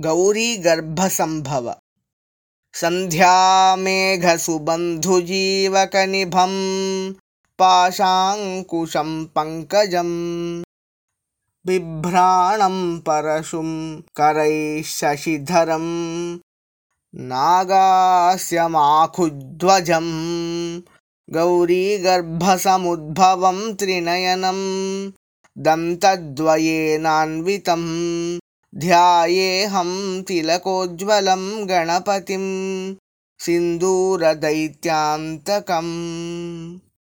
गौरीगर्भसम्भव। सन्ध्यामेघसुबन्धुजीवकनिभं पाशाङ्कुशं पङ्कजम् बिभ्राणं परशुं करैः शशिधरं नागास्यमाखुध्वजम् गौरीगर्भसमुद्भवं त्रिनयनं दन्तद्वयेनान्वितं ध्यायेऽहं तिलकोज्ज्वलं गणपतिं सिन्दूरदैत्यान्तकम्